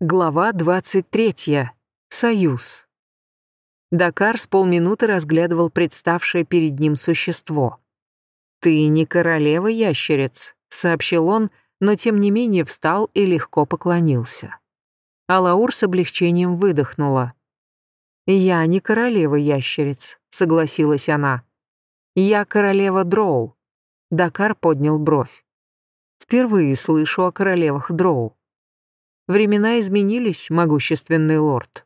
Глава 23. Союз. Дакар с полминуты разглядывал представшее перед ним существо. «Ты не королева ящериц», — сообщил он, но тем не менее встал и легко поклонился. Алаур с облегчением выдохнула. «Я не королева ящериц», — согласилась она. «Я королева Дроу». Дакар поднял бровь. «Впервые слышу о королевах Дроу». Времена изменились, могущественный лорд.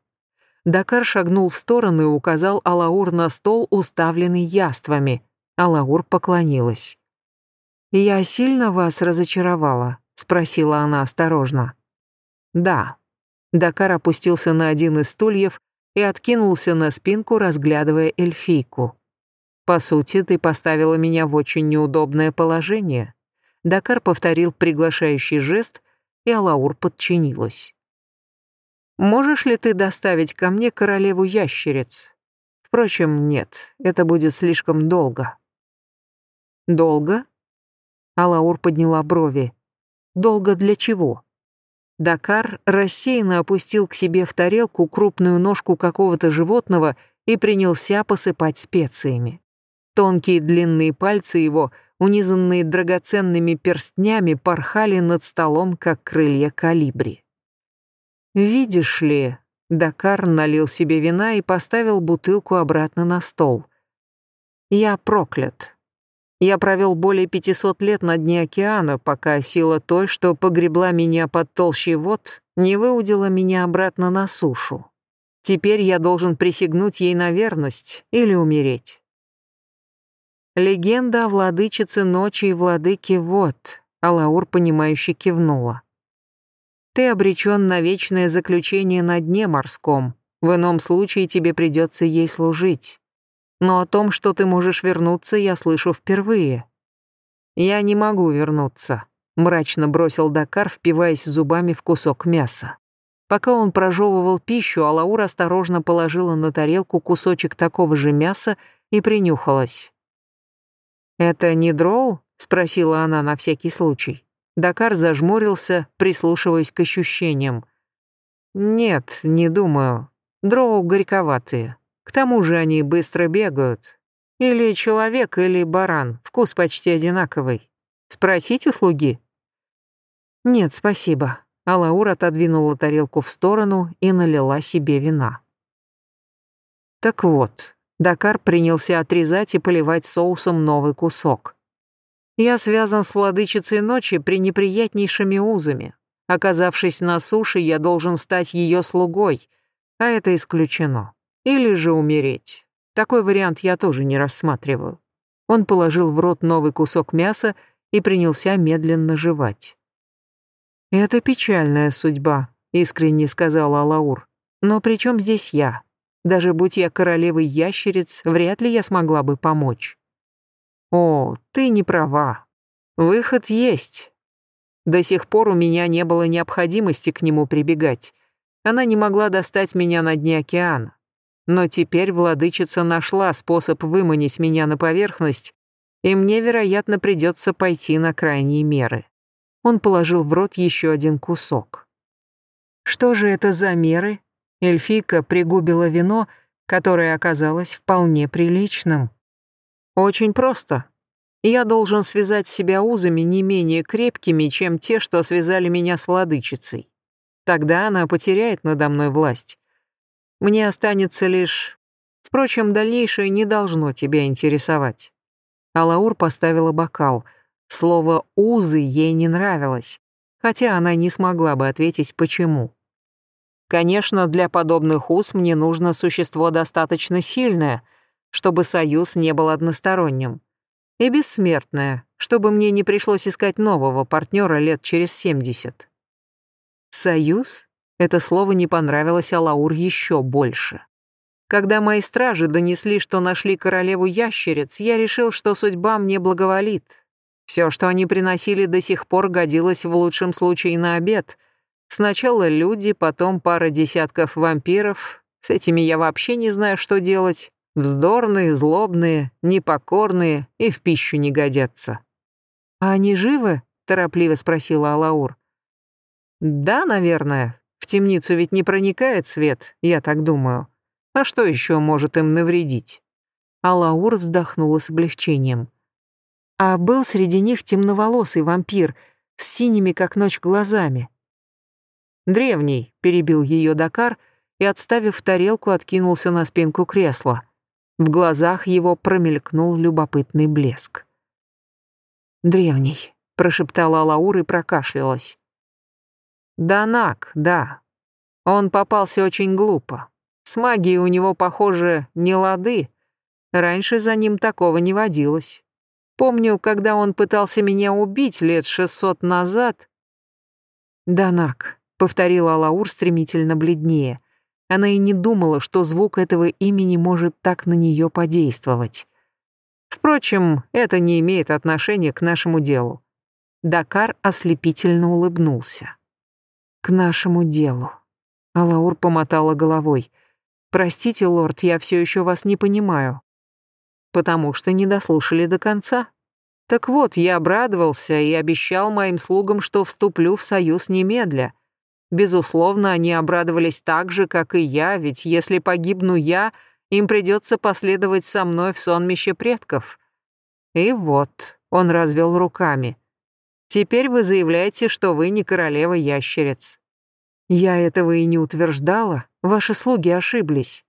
Дакар шагнул в сторону и указал Алаур на стол, уставленный яствами. Алаур поклонилась. «Я сильно вас разочаровала?» — спросила она осторожно. «Да». Дакар опустился на один из стульев и откинулся на спинку, разглядывая эльфийку. «По сути, ты поставила меня в очень неудобное положение». Дакар повторил приглашающий жест — и Алаур подчинилась. «Можешь ли ты доставить ко мне королеву ящериц? Впрочем, нет, это будет слишком долго». «Долго?» Алаур подняла брови. «Долго для чего?» Дакар рассеянно опустил к себе в тарелку крупную ножку какого-то животного и принялся посыпать специями. Тонкие длинные пальцы его унизанные драгоценными перстнями, порхали над столом, как крылья калибри. «Видишь ли...» — Дакар налил себе вина и поставил бутылку обратно на стол. «Я проклят. Я провел более 500 лет на дне океана, пока сила той, что погребла меня под толщей вод, не выудила меня обратно на сушу. Теперь я должен присягнуть ей на верность или умереть. Легенда о владычице ночи и владыке вот, Алаур, понимающе кивнула. Ты обречен на вечное заключение на дне морском. В ином случае тебе придется ей служить. Но о том, что ты можешь вернуться, я слышу впервые. Я не могу вернуться, мрачно бросил Дакар, впиваясь зубами в кусок мяса. Пока он прожевывал пищу, Алаур осторожно положила на тарелку кусочек такого же мяса и принюхалась. «Это не дроу?» — спросила она на всякий случай. Дакар зажмурился, прислушиваясь к ощущениям. «Нет, не думаю. Дроу горьковатые. К тому же они быстро бегают. Или человек, или баран. Вкус почти одинаковый. Спросить у слуги?» «Нет, спасибо». Алаур отодвинула тарелку в сторону и налила себе вина. «Так вот, Дакар принялся отрезать и поливать соусом новый кусок. Я связан с владычицей ночи пренеприятнейшими узами. Оказавшись на суше, я должен стать ее слугой, а это исключено. Или же умереть. Такой вариант я тоже не рассматриваю. Он положил в рот новый кусок мяса и принялся медленно жевать. «Это печальная судьба», — искренне сказала Алаур. «Но при чем здесь я? Даже будь я королевой ящериц, вряд ли я смогла бы помочь. О, ты не права. Выход есть. До сих пор у меня не было необходимости к нему прибегать. Она не могла достать меня на дне океана. Но теперь владычица нашла способ выманить меня на поверхность, и мне, вероятно, придется пойти на крайние меры. Он положил в рот еще один кусок. Что же это за меры? Эльфийка пригубила вино, которое оказалось вполне приличным. «Очень просто. Я должен связать себя узами не менее крепкими, чем те, что связали меня с владычицей. Тогда она потеряет надо мной власть. Мне останется лишь... Впрочем, дальнейшее не должно тебя интересовать». Алаур поставила бокал. Слово «узы» ей не нравилось, хотя она не смогла бы ответить, почему. Конечно, для подобных уз мне нужно существо достаточно сильное, чтобы союз не был односторонним. И бессмертное, чтобы мне не пришлось искать нового партнера лет через 70. Союз? Это слово не понравилось Алаур еще больше. Когда мои стражи донесли, что нашли королеву ящериц, я решил, что судьба мне благоволит. Все, что они приносили до сих пор, годилось в лучшем случае на обед — Сначала люди, потом пара десятков вампиров. С этими я вообще не знаю, что делать. Вздорные, злобные, непокорные и в пищу не годятся. «А они живы?» — торопливо спросила Алаур. «Да, наверное. В темницу ведь не проникает свет, я так думаю. А что еще может им навредить? Алаур вздохнула с облегчением. А был среди них темноволосый вампир с синими как ночь глазами. «Древний», — перебил ее Дакар и, отставив тарелку, откинулся на спинку кресла. В глазах его промелькнул любопытный блеск. «Древний», — прошептала Алаур и прокашлялась. «Данак, да. Он попался очень глупо. С магией у него, похоже, не лады. Раньше за ним такого не водилось. Помню, когда он пытался меня убить лет шестьсот назад...» «Данак», — повторила Алаур стремительно бледнее. Она и не думала, что звук этого имени может так на нее подействовать. Впрочем, это не имеет отношения к нашему делу. Дакар ослепительно улыбнулся. «К нашему делу». Алаур помотала головой. «Простите, лорд, я все еще вас не понимаю». «Потому что не дослушали до конца. Так вот, я обрадовался и обещал моим слугам, что вступлю в союз немедля. Безусловно, они обрадовались так же, как и я, ведь если погибну я, им придется последовать со мной в сонмище предков. И вот, он развел руками. Теперь вы заявляете, что вы не королева ящериц. Я этого и не утверждала, ваши слуги ошиблись.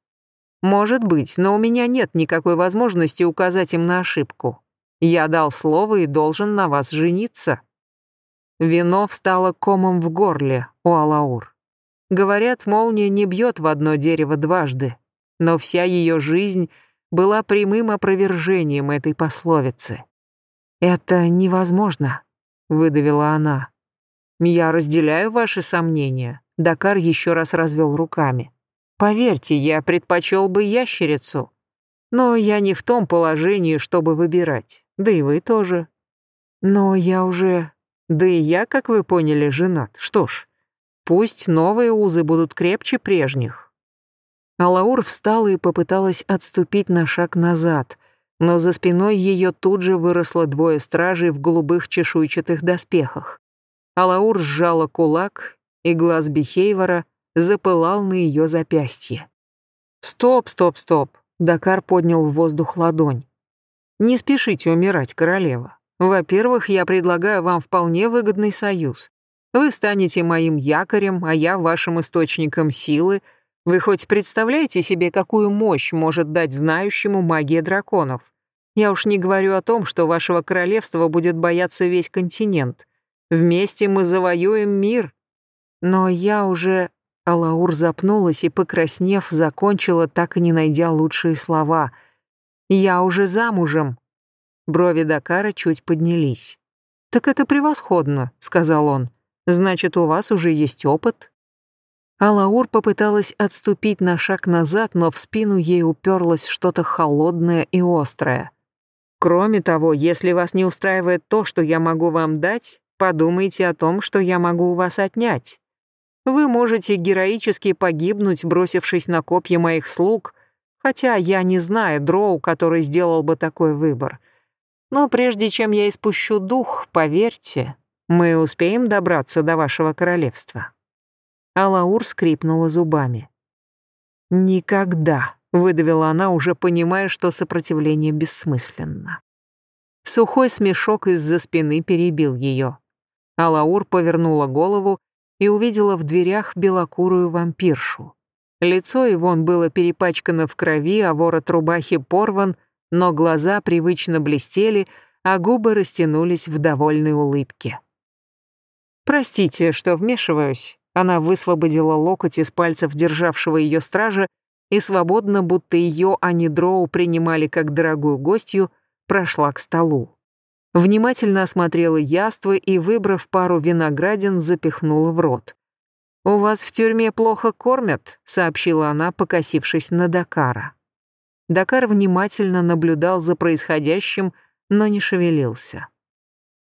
Может быть, но у меня нет никакой возможности указать им на ошибку. Я дал слово и должен на вас жениться. Вино встало комом в горле у Алаур. Говорят, молния не бьет в одно дерево дважды но вся ее жизнь была прямым опровержением этой пословицы. «Это невозможно», — выдавила она. «Я разделяю ваши сомнения», — Дакар еще раз развел руками. «Поверьте, я предпочел бы ящерицу. Но я не в том положении, чтобы выбирать. Да и вы тоже. Но я уже... Да и я, как вы поняли, женат. Что ж, пусть новые узы будут крепче прежних. Алаур встала и попыталась отступить на шаг назад, но за спиной ее тут же выросло двое стражей в голубых чешуйчатых доспехах. Алаур сжала кулак, и глаз Бихейвора запылал на ее запястье. «Стоп, стоп, стоп!» Дакар поднял в воздух ладонь. «Не спешите умирать, королева. Во-первых, я предлагаю вам вполне выгодный союз. Вы станете моим якорем, а я вашим источником силы, вы хоть представляете себе, какую мощь может дать знающему магия драконов? Я уж не говорю о том, что вашего королевства будет бояться весь континент. Вместе мы завоюем мир. Но я уже... Алаур запнулась и, покраснев, закончила, так и не найдя лучшие слова. «Я уже замужем». Брови Дакара чуть поднялись. «Так это превосходно», — сказал он. «Значит, у вас уже есть опыт?» Алаур попыталась отступить на шаг назад, но в спину ей уперлось что-то холодное и острое. Кроме того, если вас не устраивает то, что я могу вам дать, подумайте о том, что я могу у вас отнять. Вы можете героически погибнуть, бросившись на копья моих слуг, хотя я не знаю дроу, который сделал бы такой выбор. Но прежде чем я испущу дух, поверьте, мы успеем добраться до вашего королевства. Алаур скрипнула зубами. «Никогда», — выдавила она, уже понимая, что сопротивление бессмысленно. Сухой смешок из-за спины перебил ее. Алаур повернула голову и увидела в дверях белокурую вампиршу. Лицо Ивон было перепачкано в крови, а ворот рубахи порван, но глаза привычно блестели, а губы растянулись в довольной улыбке. «Простите, что вмешиваюсь», она высвободила локоть из пальцев державшего ее стража и свободно, будто ее, а не дроу, принимали как дорогую гостью, прошла к столу. Внимательно осмотрела яство и, выбрав пару виноградин, запихнула в рот. «У вас в тюрьме плохо кормят», — сообщила она, покосившись на Дакара. Дакар внимательно наблюдал за происходящим, но не шевелился.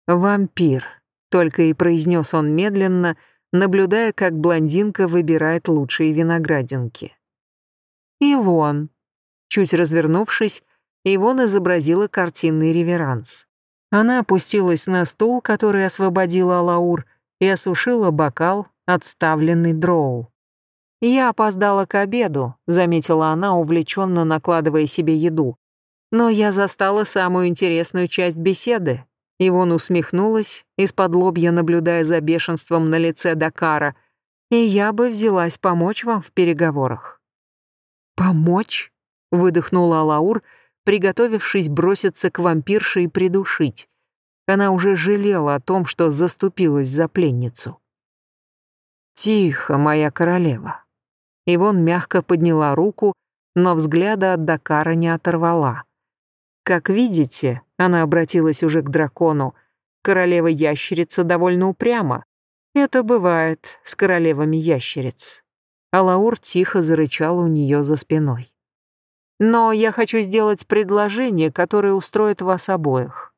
«Вампир», — только и произнес он медленно, — наблюдая, как блондинка выбирает лучшие виноградинки. «Ивон». Чуть развернувшись, Ивон изобразила картинный реверанс. Она опустилась на стул, который освободила Алаур, и осушила бокал, отставленный дроу. «Я опоздала к обеду», — заметила она, увлеченно накладывая себе еду. «Но я застала самую интересную часть беседы». Ивон усмехнулась, из-под лобья наблюдая за бешенством на лице Дакара, «и я бы взялась помочь вам в переговорах». «Помочь?» — выдохнула Алаур, приготовившись броситься к вампирше и придушить. Она уже жалела о том, что заступилась за пленницу. «Тихо, моя королева». Ивон мягко подняла руку, но взгляда от Дакара не оторвала. «Как видите», — она обратилась уже к дракону, «королева-ящерица довольно упряма. Это бывает с королевами ящериц». Алаур тихо зарычал у нее за спиной. «Но я хочу сделать предложение, которое устроит вас обоих».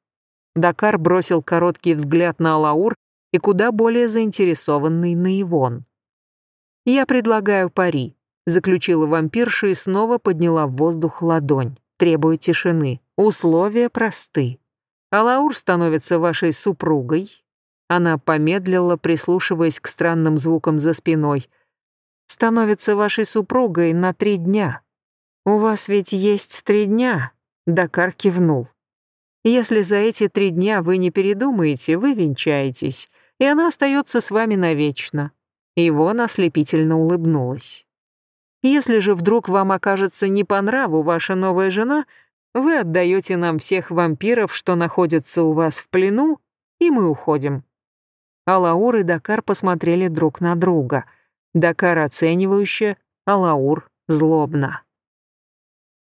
Дакар бросил короткий взгляд на Алаур и куда более заинтересованный на Ивон. «Я предлагаю пари», — заключила вампирша и снова подняла в воздух ладонь, требуя тишины. «Условия просты. Алаур становится вашей супругой». Она помедлила, прислушиваясь к странным звукам за спиной. «Становится вашей супругой на три дня». «У вас ведь есть три дня», — Дакар кивнул. «Если за эти три дня вы не передумаете, вы венчаетесь и она остается с вами навечно». Ивона ослепительно улыбнулась. «Если же вдруг вам окажется не по нраву ваша новая жена, вы отдаете нам всех вампиров, что находятся у вас в плену, и мы уходим». Алаур и Дакар посмотрели друг на друга. Дакар оценивающе, Алаур злобно.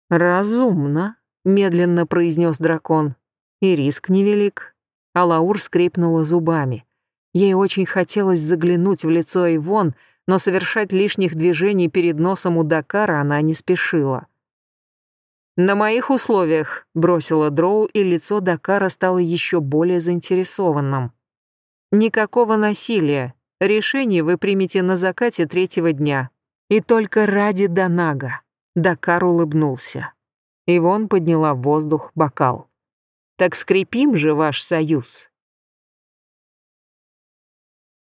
«Разумно», — медленно произнес дракон. «И риск невелик». Алаур скрипнула зубами. Ей очень хотелось заглянуть в лицо Ивон, но совершать лишних движений перед носом у Дакара она не спешила. «На моих условиях», — бросила Дроу, и лицо Дакара стало еще более заинтересованным. «Никакого насилия. Решение вы примете на закате третьего дня. И только ради Данага». Дакар улыбнулся. Ивон подняла в воздух бокал. «Так скрепим же ваш союз».